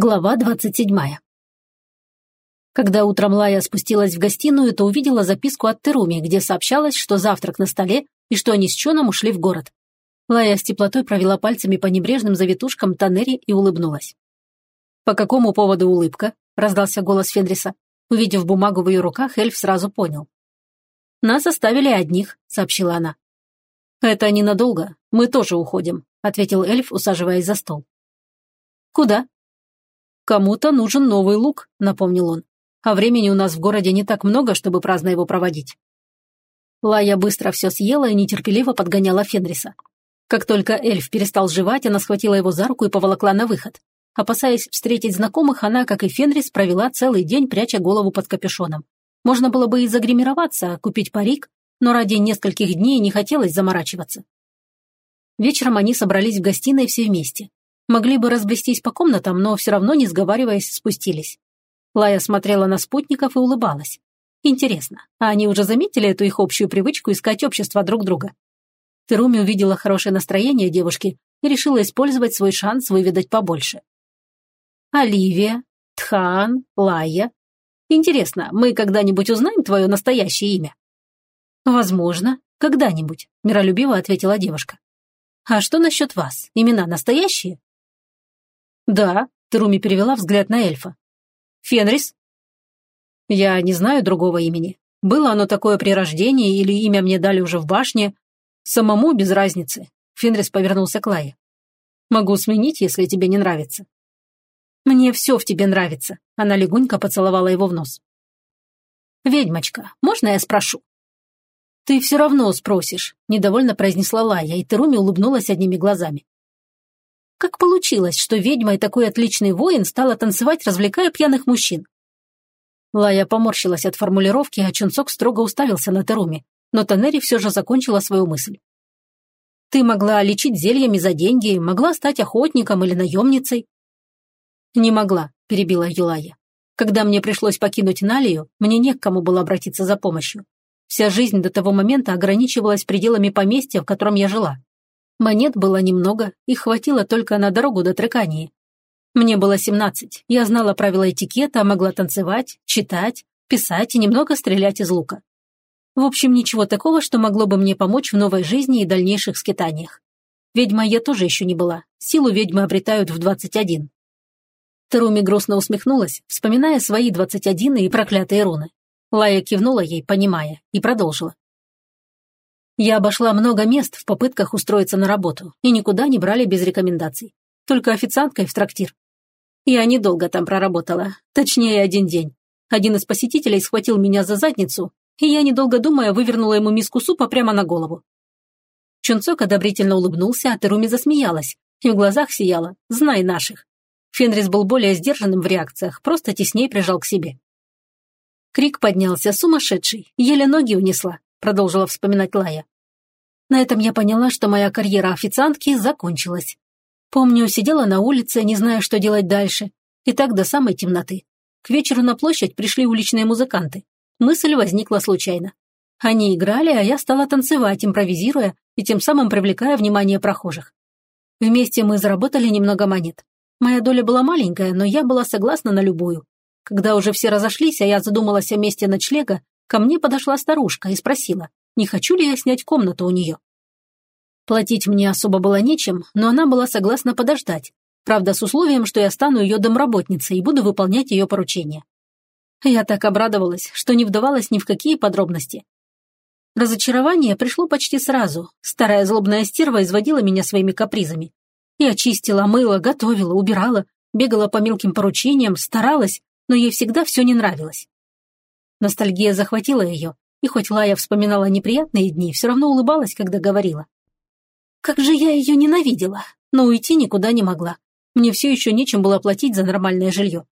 Глава двадцать седьмая. Когда утром Лая спустилась в гостиную, то увидела записку от Теруми, где сообщалось, что завтрак на столе и что они с Чоном ушли в город. Лая с теплотой провела пальцами по небрежным завитушкам Танери и улыбнулась. «По какому поводу улыбка?» – раздался голос Фенриса. Увидев бумагу в ее руках, эльф сразу понял. «Нас оставили одних», – сообщила она. «Это ненадолго. Мы тоже уходим», – ответил эльф, усаживаясь за стол. «Куда?» «Кому-то нужен новый лук», — напомнил он. «А времени у нас в городе не так много, чтобы праздно его проводить». Лая быстро все съела и нетерпеливо подгоняла Фенриса. Как только эльф перестал жевать, она схватила его за руку и поволокла на выход. Опасаясь встретить знакомых, она, как и Фенрис, провела целый день, пряча голову под капюшоном. Можно было бы и загримироваться, купить парик, но ради нескольких дней не хотелось заморачиваться. Вечером они собрались в гостиной все вместе. Могли бы разбрестись по комнатам, но все равно, не сговариваясь, спустились. Лая смотрела на спутников и улыбалась. Интересно, а они уже заметили эту их общую привычку искать общество друг друга? Теруми увидела хорошее настроение девушки и решила использовать свой шанс выведать побольше. Оливия, Тхан, Лая. Интересно, мы когда-нибудь узнаем твое настоящее имя? Возможно, когда-нибудь, миролюбиво ответила девушка. А что насчет вас? Имена настоящие? «Да», — Теруми перевела взгляд на эльфа. «Фенрис?» «Я не знаю другого имени. Было оно такое при рождении или имя мне дали уже в башне. Самому без разницы», — Фенрис повернулся к Лае. «Могу сменить, если тебе не нравится». «Мне все в тебе нравится», — она легонько поцеловала его в нос. «Ведьмочка, можно я спрошу?» «Ты все равно спросишь», — недовольно произнесла Лая, и Теруми улыбнулась одними глазами. Как получилось, что ведьма и такой отличный воин стала танцевать, развлекая пьяных мужчин? Лая поморщилась от формулировки, а Чунцок строго уставился на Теруми, но Танери все же закончила свою мысль. «Ты могла лечить зельями за деньги, могла стать охотником или наемницей?» «Не могла», – перебила Юлая. «Когда мне пришлось покинуть Налию, мне не к кому было обратиться за помощью. Вся жизнь до того момента ограничивалась пределами поместья, в котором я жила. Монет было немного, их хватило только на дорогу до Трекании. Мне было семнадцать, я знала правила этикета, могла танцевать, читать, писать и немного стрелять из лука. В общем, ничего такого, что могло бы мне помочь в новой жизни и дальнейших скитаниях. Ведьма я тоже еще не была, силу ведьмы обретают в двадцать один. Теруми грустно усмехнулась, вспоминая свои двадцать один и проклятые руны. Лая кивнула ей, понимая, и продолжила. Я обошла много мест в попытках устроиться на работу, и никуда не брали без рекомендаций. Только официанткой в трактир. Я недолго там проработала, точнее, один день. Один из посетителей схватил меня за задницу, и я, недолго думая, вывернула ему миску супа прямо на голову. Чунцок одобрительно улыбнулся, а Теруми засмеялась, и в глазах сияла «Знай наших». Фенрис был более сдержанным в реакциях, просто теснее прижал к себе. Крик поднялся сумасшедший, еле ноги унесла, продолжила вспоминать Лая. На этом я поняла, что моя карьера официантки закончилась. Помню, сидела на улице, не зная, что делать дальше, и так до самой темноты. К вечеру на площадь пришли уличные музыканты. Мысль возникла случайно. Они играли, а я стала танцевать, импровизируя и тем самым привлекая внимание прохожих. Вместе мы заработали немного монет. Моя доля была маленькая, но я была согласна на любую. Когда уже все разошлись, а я задумалась о месте ночлега, ко мне подошла старушка и спросила, не хочу ли я снять комнату у нее. Платить мне особо было нечем, но она была согласна подождать, правда, с условием, что я стану ее домработницей и буду выполнять ее поручения. Я так обрадовалась, что не вдавалась ни в какие подробности. Разочарование пришло почти сразу. Старая злобная стерва изводила меня своими капризами. Я чистила, мыла, готовила, убирала, бегала по мелким поручениям, старалась, но ей всегда все не нравилось. Ностальгия захватила ее, и хоть Лая вспоминала неприятные дни, все равно улыбалась, когда говорила. «Как же я ее ненавидела, но уйти никуда не могла. Мне все еще нечем было платить за нормальное жилье.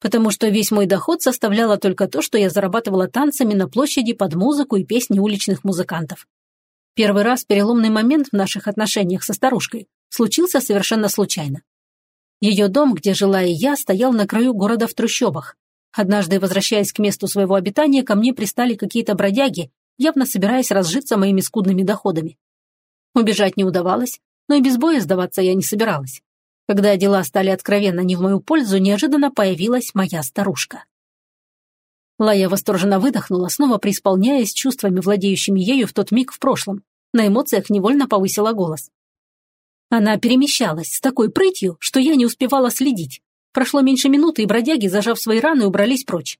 Потому что весь мой доход составляло только то, что я зарабатывала танцами на площади под музыку и песни уличных музыкантов. Первый раз переломный момент в наших отношениях со старушкой случился совершенно случайно. Ее дом, где жила и я, стоял на краю города в трущобах, Однажды, возвращаясь к месту своего обитания, ко мне пристали какие-то бродяги, явно собираясь разжиться моими скудными доходами. Убежать не удавалось, но и без боя сдаваться я не собиралась. Когда дела стали откровенно не в мою пользу, неожиданно появилась моя старушка. Лая восторженно выдохнула, снова преисполняясь чувствами, владеющими ею в тот миг в прошлом. На эмоциях невольно повысила голос. Она перемещалась с такой прытью, что я не успевала следить. Прошло меньше минуты, и бродяги, зажав свои раны, убрались прочь.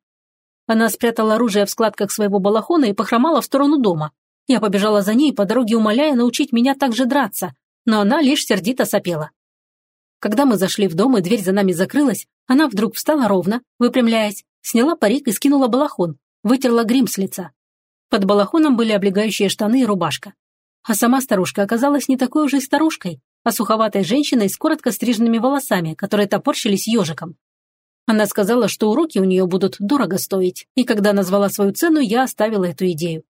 Она спрятала оружие в складках своего балахона и похромала в сторону дома. Я побежала за ней, по дороге умоляя научить меня так же драться, но она лишь сердито сопела. Когда мы зашли в дом и дверь за нами закрылась, она вдруг встала ровно, выпрямляясь, сняла парик и скинула балахон, вытерла грим с лица. Под балахоном были облегающие штаны и рубашка. А сама старушка оказалась не такой уже старушкой, а суховатой женщиной с коротко стриженными волосами, которые топорщились ежиком. Она сказала, что уроки у нее будут дорого стоить, и когда назвала свою цену, я оставила эту идею.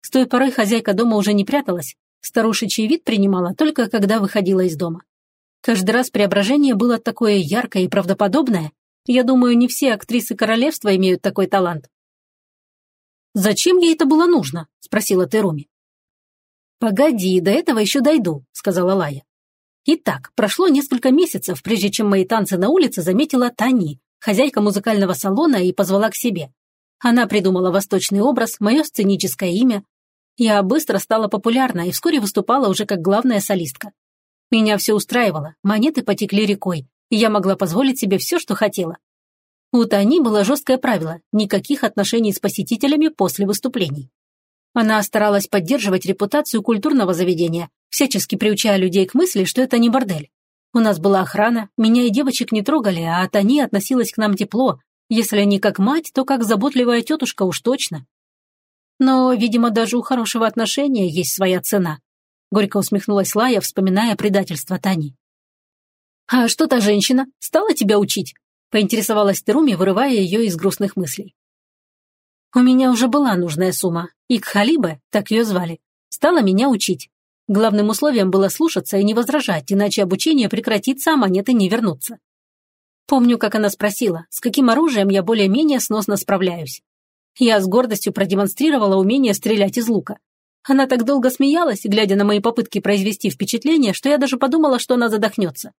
С той поры хозяйка дома уже не пряталась, старушечий вид принимала только когда выходила из дома. Каждый раз преображение было такое яркое и правдоподобное. Я думаю, не все актрисы королевства имеют такой талант. «Зачем ей это было нужно?» – спросила Теруми. «Погоди, до этого еще дойду», – сказала Лая. Итак, прошло несколько месяцев, прежде чем мои танцы на улице заметила Тани, хозяйка музыкального салона, и позвала к себе. Она придумала восточный образ, мое сценическое имя. Я быстро стала популярна и вскоре выступала уже как главная солистка. Меня все устраивало, монеты потекли рекой, и я могла позволить себе все, что хотела. У Тани было жесткое правило – никаких отношений с посетителями после выступлений. Она старалась поддерживать репутацию культурного заведения, всячески приучая людей к мысли, что это не бордель. У нас была охрана, меня и девочек не трогали, а от они относилась к нам тепло. Если не как мать, то как заботливая тетушка уж точно. Но, видимо, даже у хорошего отношения есть своя цена. Горько усмехнулась Лая, вспоминая предательство Тани. «А что та женщина? Стала тебя учить?» поинтересовалась Теруми, вырывая ее из грустных мыслей. У меня уже была нужная сумма, и Кхалибе, так ее звали, стала меня учить. Главным условием было слушаться и не возражать, иначе обучение прекратится, а монеты не вернутся. Помню, как она спросила, с каким оружием я более-менее сносно справляюсь. Я с гордостью продемонстрировала умение стрелять из лука. Она так долго смеялась, глядя на мои попытки произвести впечатление, что я даже подумала, что она задохнется.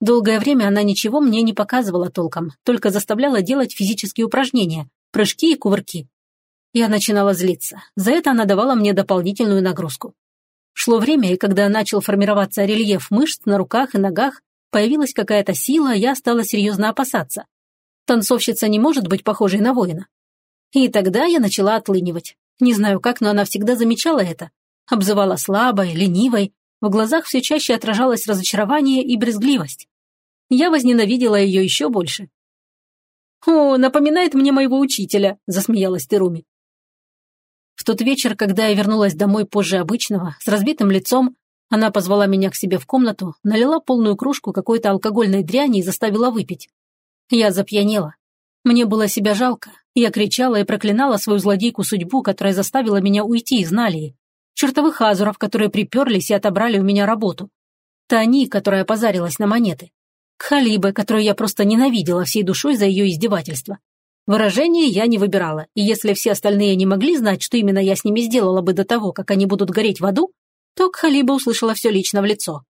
Долгое время она ничего мне не показывала толком, только заставляла делать физические упражнения, прыжки и кувырки. Я начинала злиться. За это она давала мне дополнительную нагрузку. Шло время, и когда начал формироваться рельеф мышц на руках и ногах, появилась какая-то сила, я стала серьезно опасаться. Танцовщица не может быть похожей на воина. И тогда я начала отлынивать. Не знаю как, но она всегда замечала это. Обзывала слабой, ленивой, в глазах все чаще отражалось разочарование и брезгливость. Я возненавидела ее еще больше. «О, напоминает мне моего учителя», – засмеялась Теруми. В тот вечер, когда я вернулась домой позже обычного, с разбитым лицом, она позвала меня к себе в комнату, налила полную кружку какой-то алкогольной дряни и заставила выпить. Я запьянела. Мне было себя жалко. Я кричала и проклинала свою злодейку судьбу, которая заставила меня уйти из Налии. Чертовых азуров, которые приперлись и отобрали у меня работу. Тани, которая позарилась на монеты. Халибе, которую я просто ненавидела всей душой за ее издевательство. Выражение я не выбирала, и если все остальные не могли знать, что именно я с ними сделала бы до того, как они будут гореть в аду, то Кхалиба услышала все лично в лицо.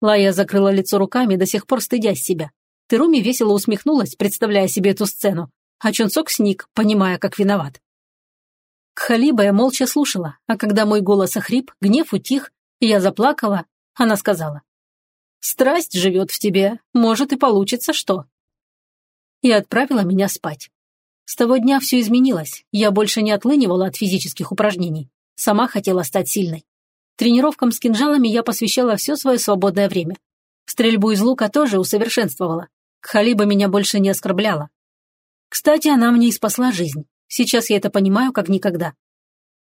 Лая закрыла лицо руками, до сих пор стыдясь себя. Теруми весело усмехнулась, представляя себе эту сцену, а Чунцок сник, понимая, как виноват. Кхалиба я молча слушала, а когда мой голос охрип, гнев утих, и я заплакала, она сказала. Страсть живет в тебе, может и получится что. И отправила меня спать. С того дня все изменилось, я больше не отлынивала от физических упражнений. Сама хотела стать сильной. Тренировкам с кинжалами я посвящала все свое свободное время. Стрельбу из лука тоже усовершенствовала. Кхалиба меня больше не оскорбляла. Кстати, она мне и спасла жизнь. Сейчас я это понимаю как никогда.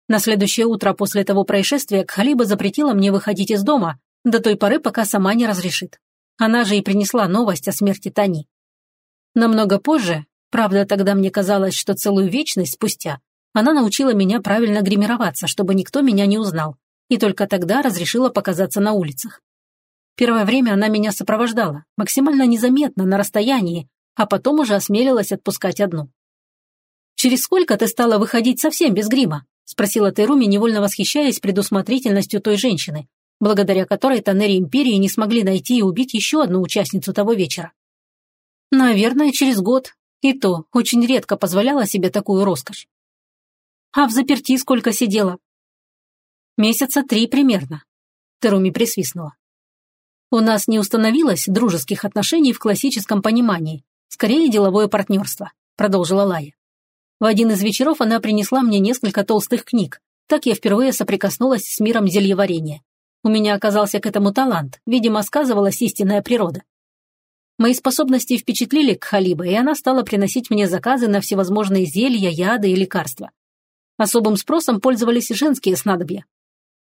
На следующее утро после того происшествия Кхалиба запретила мне выходить из дома, до той поры, пока сама не разрешит. Она же и принесла новость о смерти Тани. Намного позже, правда, тогда мне казалось, что целую вечность спустя, она научила меня правильно гримироваться, чтобы никто меня не узнал, и только тогда разрешила показаться на улицах. Первое время она меня сопровождала, максимально незаметно, на расстоянии, а потом уже осмелилась отпускать одну. «Через сколько ты стала выходить совсем без грима?» – спросила Теруми, невольно восхищаясь предусмотрительностью той женщины, благодаря которой Танери Империи не смогли найти и убить еще одну участницу того вечера. Наверное, через год. И то очень редко позволяла себе такую роскошь. А в заперти сколько сидела? Месяца три примерно. Теруми присвистнула. У нас не установилось дружеских отношений в классическом понимании, скорее деловое партнерство, продолжила Лая. В один из вечеров она принесла мне несколько толстых книг. Так я впервые соприкоснулась с миром зельеварения. У меня оказался к этому талант, видимо, сказывалась истинная природа. Мои способности впечатлили Кхалиба, и она стала приносить мне заказы на всевозможные зелья, яды и лекарства. Особым спросом пользовались женские снадобья.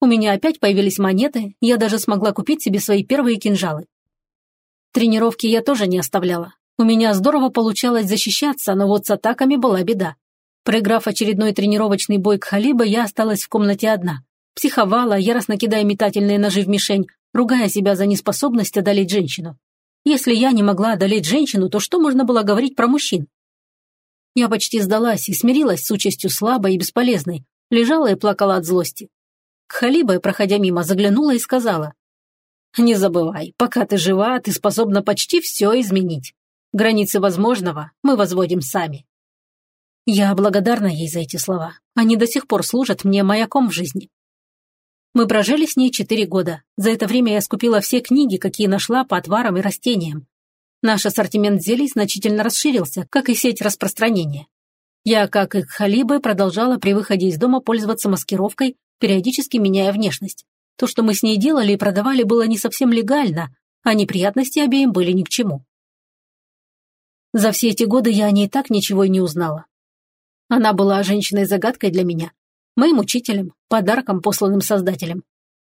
У меня опять появились монеты, я даже смогла купить себе свои первые кинжалы. Тренировки я тоже не оставляла. У меня здорово получалось защищаться, но вот с атаками была беда. Проиграв очередной тренировочный бой Кхалиба, я осталась в комнате одна. Психовала, яростно кидая метательные ножи в мишень, ругая себя за неспособность одолеть женщину. Если я не могла одолеть женщину, то что можно было говорить про мужчин? Я почти сдалась и смирилась с участью слабой и бесполезной, лежала и плакала от злости. Кхалиба, проходя мимо, заглянула и сказала, «Не забывай, пока ты жива, ты способна почти все изменить. Границы возможного мы возводим сами». Я благодарна ей за эти слова. Они до сих пор служат мне маяком в жизни. Мы прожили с ней четыре года. За это время я скупила все книги, какие нашла по отварам и растениям. Наш ассортимент зелий значительно расширился, как и сеть распространения. Я, как и Халибы, продолжала при выходе из дома пользоваться маскировкой, периодически меняя внешность. То, что мы с ней делали и продавали, было не совсем легально, а неприятности обеим были ни к чему. За все эти годы я о ней так ничего и не узнала. Она была женщиной-загадкой для меня, моим учителем, подарком, посланным создателем.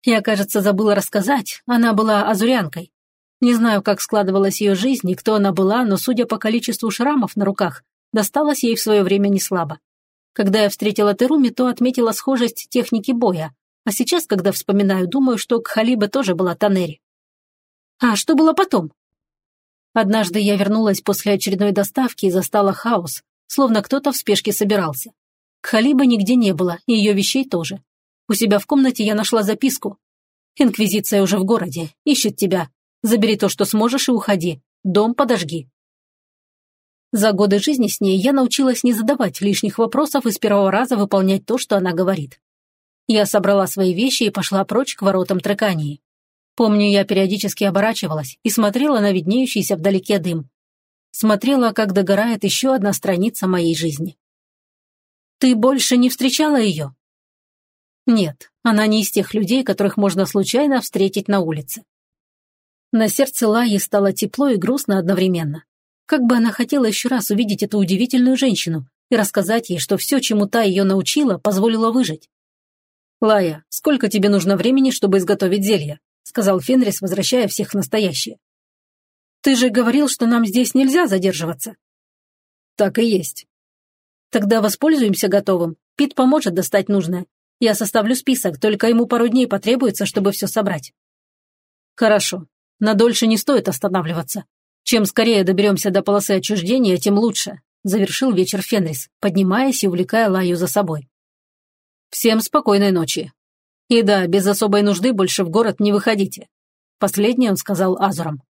Я, кажется, забыла рассказать, она была азурянкой. Не знаю, как складывалась ее жизнь и кто она была, но, судя по количеству шрамов на руках, досталось ей в свое время не слабо. Когда я встретила Теруми, то отметила схожесть техники боя, а сейчас, когда вспоминаю, думаю, что Кхалиба тоже была Танери. А что было потом? Однажды я вернулась после очередной доставки и застала хаос, словно кто-то в спешке собирался. Кхалиба нигде не было, и ее вещей тоже. У себя в комнате я нашла записку. «Инквизиция уже в городе, ищет тебя. Забери то, что сможешь, и уходи. Дом подожги». За годы жизни с ней я научилась не задавать лишних вопросов и с первого раза выполнять то, что она говорит. Я собрала свои вещи и пошла прочь к воротам Трекании. Помню, я периодически оборачивалась и смотрела на виднеющийся вдалеке дым, смотрела, как догорает еще одна страница моей жизни. «Ты больше не встречала ее?» Нет, она не из тех людей, которых можно случайно встретить на улице. На сердце Лаи стало тепло и грустно одновременно. Как бы она хотела еще раз увидеть эту удивительную женщину и рассказать ей, что все, чему та ее научила, позволило выжить. «Лая, сколько тебе нужно времени, чтобы изготовить зелье?» сказал Фенрис, возвращая всех в настоящее. Ты же говорил, что нам здесь нельзя задерживаться. Так и есть. Тогда воспользуемся готовым. Пит поможет достать нужное. Я составлю список, только ему пару дней потребуется, чтобы все собрать. Хорошо. На дольше не стоит останавливаться. Чем скорее доберемся до полосы отчуждения, тем лучше, завершил вечер Фенрис, поднимаясь и увлекая Лаю за собой. Всем спокойной ночи. И да, без особой нужды больше в город не выходите. Последнее он сказал Азурам.